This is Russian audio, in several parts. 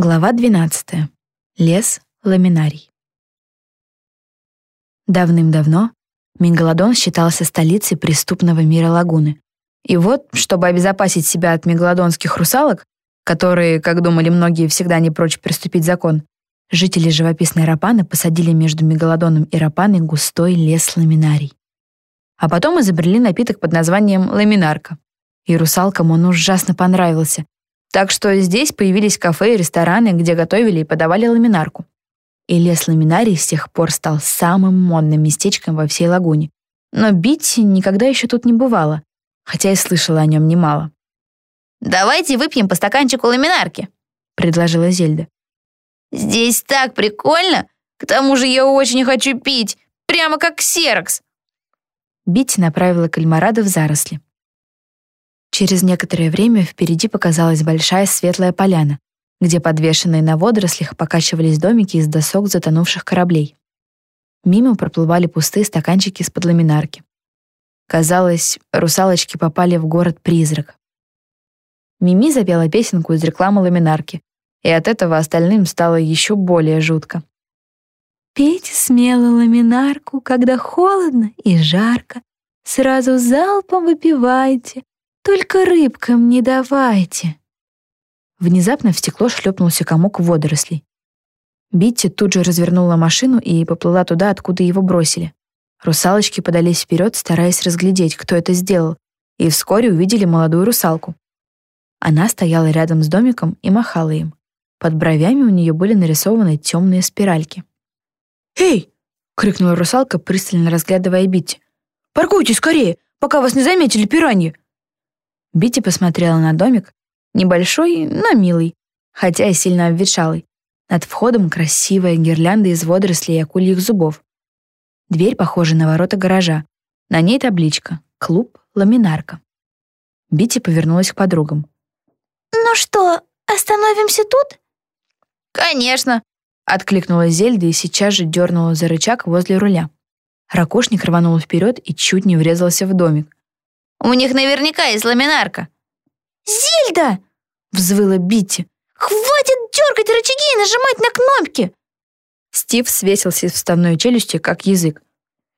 Глава 12. Лес Ламинарий. Давным-давно Мегалодон считался столицей преступного мира лагуны. И вот, чтобы обезопасить себя от мегалодонских русалок, которые, как думали многие, всегда не прочь приступить закон, жители живописной Рапаны посадили между Мегалодоном и Рапаной густой лес ламинарий. А потом изобрели напиток под названием ламинарка. И русалкам он ужасно понравился, так что здесь появились кафе и рестораны, где готовили и подавали ламинарку. И лес ламинарий с тех пор стал самым модным местечком во всей лагуне. Но Битти никогда еще тут не бывала, хотя и слышала о нем немало. «Давайте выпьем по стаканчику ламинарки», — предложила Зельда. «Здесь так прикольно! К тому же я очень хочу пить, прямо как ксерокс!» Битти направила кальмарада в заросли. Через некоторое время впереди показалась большая светлая поляна, где подвешенные на водорослях покачивались домики из досок затонувших кораблей. Мимо проплывали пустые стаканчики из-под ламинарки. Казалось, русалочки попали в город-призрак. Мими запела песенку из рекламы ламинарки, и от этого остальным стало еще более жутко. «Пейте смело ламинарку, когда холодно и жарко, сразу залпом выпивайте, только рыбкам не давайте. Внезапно в стекло шлепнулся комок водорослей. Битти тут же развернула машину и поплыла туда, откуда его бросили. Русалочки подались вперед, стараясь разглядеть, кто это сделал, и вскоре увидели молодую русалку. Она стояла рядом с домиком и махала им. Под бровями у нее были нарисованы темные спиральки. «Эй!» — крикнула русалка, пристально разглядывая Битти. «Паркуйтесь скорее, пока вас не заметили пираньи!» Бити посмотрела на домик, небольшой, но милый, хотя и сильно обветшалый. Над входом красивая гирлянда из водорослей и акульих зубов. Дверь похожа на ворота гаража. На ней табличка «Клуб Ламинарка». Бити повернулась к подругам. «Ну что, остановимся тут?» «Конечно!» — откликнулась Зельда и сейчас же дернула за рычаг возле руля. Ракошник рванул вперед и чуть не врезался в домик. У них наверняка есть ламинарка». «Зельда!» — взвыла Битти. «Хватит дергать рычаги и нажимать на кнопки!» Стив свесился из вставной челюсти, как язык.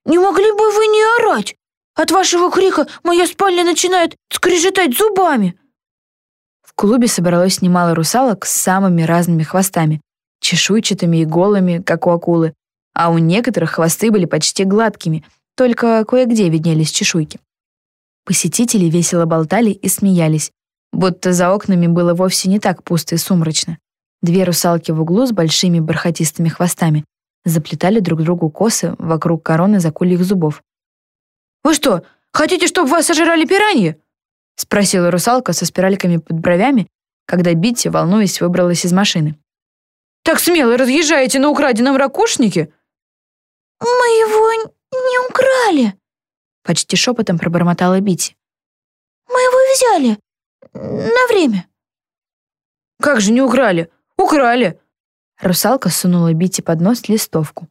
«Не могли бы вы не орать? От вашего крика моя спальня начинает скрежетать зубами!» В клубе собралось немало русалок с самыми разными хвостами, чешуйчатыми и голыми, как у акулы, а у некоторых хвосты были почти гладкими, только кое-где виднелись чешуйки. Посетители весело болтали и смеялись, будто за окнами было вовсе не так пусто и сумрачно. Две русалки в углу с большими бархатистыми хвостами заплетали друг другу косы вокруг короны закульих зубов. «Вы что, хотите, чтобы вас сожрали пираньи?» — спросила русалка со спиральками под бровями, когда Битти, волнуясь, выбралась из машины. «Так смело разъезжаете на украденном ракушнике?» «Мы его не украли», Почти шепотом пробормотала Бити. «Мы его взяли. На время». «Как же не украли? Украли!» Русалка сунула Бити под нос листовку.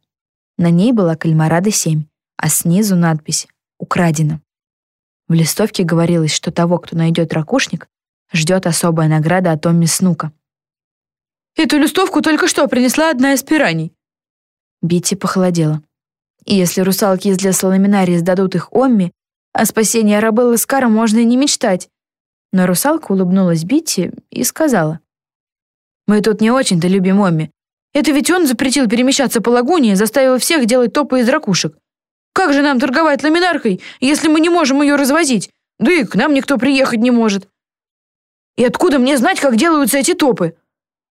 На ней была кальмарада-7, а снизу надпись «Украдено». В листовке говорилось, что того, кто найдет ракушник, ждет особая награда от Томми Снука. «Эту листовку только что принесла одна из пираний». Бити похолодела. И если русалки из леса Ламинарии сдадут их Омми, о спасении Арабеллы Скара можно и не мечтать. Но русалка улыбнулась Битти и сказала. «Мы тут не очень-то любим Омми. Это ведь он запретил перемещаться по лагуне и заставил всех делать топы из ракушек. Как же нам торговать ламинаркой, если мы не можем ее развозить? Да и к нам никто приехать не может. И откуда мне знать, как делаются эти топы?»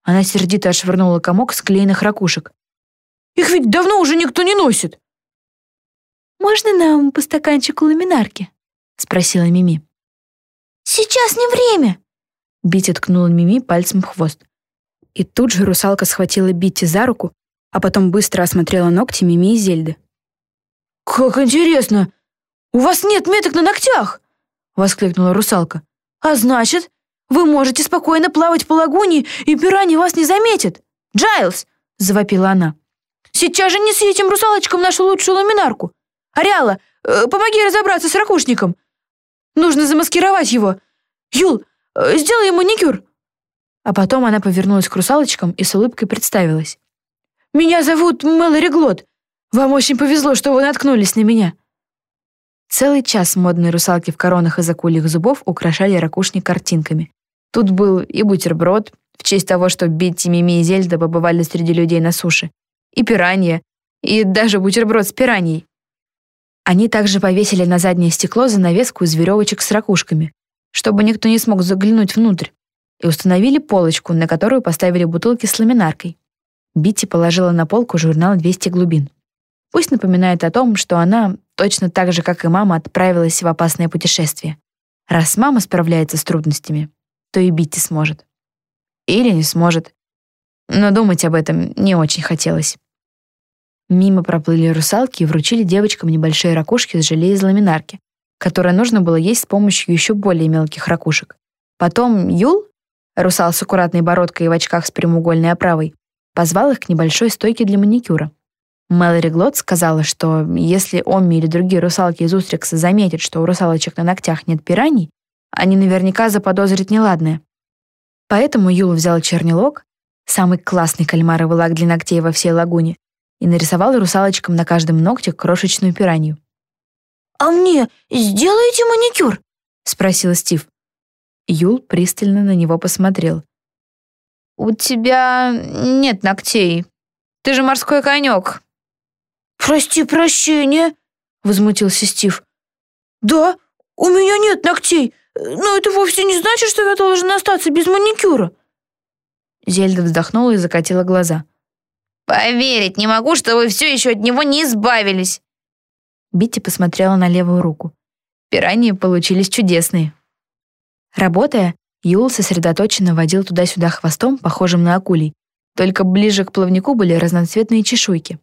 Она сердито отшвырнула комок склеенных ракушек. «Их ведь давно уже никто не носит!» «Можно нам по стаканчику ламинарки?» — спросила Мими. «Сейчас не время!» Битти ткнула Мими пальцем в хвост. И тут же русалка схватила Битти за руку, а потом быстро осмотрела ногти Мими и Зельды. «Как интересно! У вас нет меток на ногтях!» — воскликнула русалка. «А значит, вы можете спокойно плавать по лагуне, и пираньи вас не заметят! Джайлз!» — завопила она. «Сейчас же неси этим русалочкам нашу лучшую ламинарку! Ариала, э, помоги разобраться с ракушником. Нужно замаскировать его. Юл, э, сделай ему маникюр». А потом она повернулась к русалочкам и с улыбкой представилась. «Меня зовут Мэлори Глот. Вам очень повезло, что вы наткнулись на меня». Целый час модные русалки в коронах из акульих зубов украшали ракушник картинками. Тут был и бутерброд, в честь того, что Бетти, Мими и Зельда побывали среди людей на суше, и пиранья, и даже бутерброд с пираньей. Они также повесили на заднее стекло занавеску из веревочек с ракушками, чтобы никто не смог заглянуть внутрь, и установили полочку, на которую поставили бутылки с ламинаркой. Битти положила на полку журнал «200 глубин». Пусть напоминает о том, что она, точно так же, как и мама, отправилась в опасное путешествие. Раз мама справляется с трудностями, то и Битти сможет. Или не сможет. Но думать об этом не очень хотелось. Мимо проплыли русалки и вручили девочкам небольшие ракушки с желе из ламинарки, которое нужно было есть с помощью еще более мелких ракушек. Потом Юл, русал с аккуратной бородкой и в очках с прямоугольной оправой, позвал их к небольшой стойке для маникюра. Мэлори Глот сказала, что если Омми или другие русалки из Устрикса заметят, что у русалочек на ногтях нет пираний, они наверняка заподозрят неладное. Поэтому Юл взял чернилок, самый классный кальмаровый лак для ногтей во всей лагуне, и нарисовал русалочкам на каждом ногте крошечную пиранью. «А мне сделаете маникюр?» — спросил Стив. Юл пристально на него посмотрел. «У тебя нет ногтей. Ты же морской конек». «Прости прощения», — возмутился Стив. «Да, у меня нет ногтей, но это вовсе не значит, что я должен остаться без маникюра». Зельда вздохнула и закатила глаза. «Поверить не могу, что вы все еще от него не избавились». Битти посмотрела на левую руку. Пираньи получились чудесные. Работая, Юл сосредоточенно водил туда-сюда хвостом, похожим на акулий, только ближе к плавнику были разноцветные чешуйки.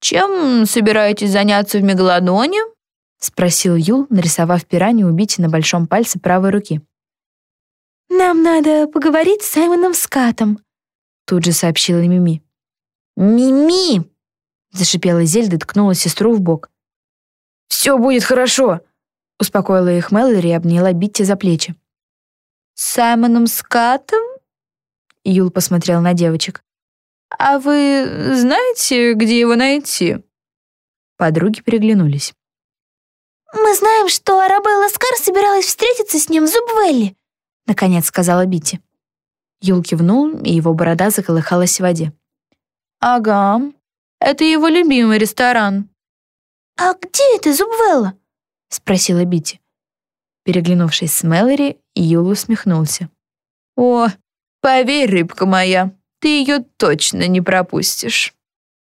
«Чем собираетесь заняться в Мегалодоне?» — спросил Юл, нарисовав пиранью убить на большом пальце правой руки. «Нам надо поговорить с Саймоном Скатом», — тут же сообщила Мими. «Мими!» — зашипела Зельда и ткнула сестру в бок. «Все будет хорошо!» — успокоила их Мэлори и обняла Битти за плечи. «С Саймоном Скатом?» Юл посмотрел на девочек. «А вы знаете, где его найти?» Подруги переглянулись. «Мы знаем, что Арабелла Скар собиралась встретиться с ним в Зубвелли», — наконец сказала Битти. Юл кивнул, и его борода заколыхалась в воде. «Ага, это его любимый ресторан». «А где это Зубвелла?» — спросила Битти. Переглянувшись с Мэлори, Юл усмехнулся. «О, поверь, рыбка моя, ты ее точно не пропустишь».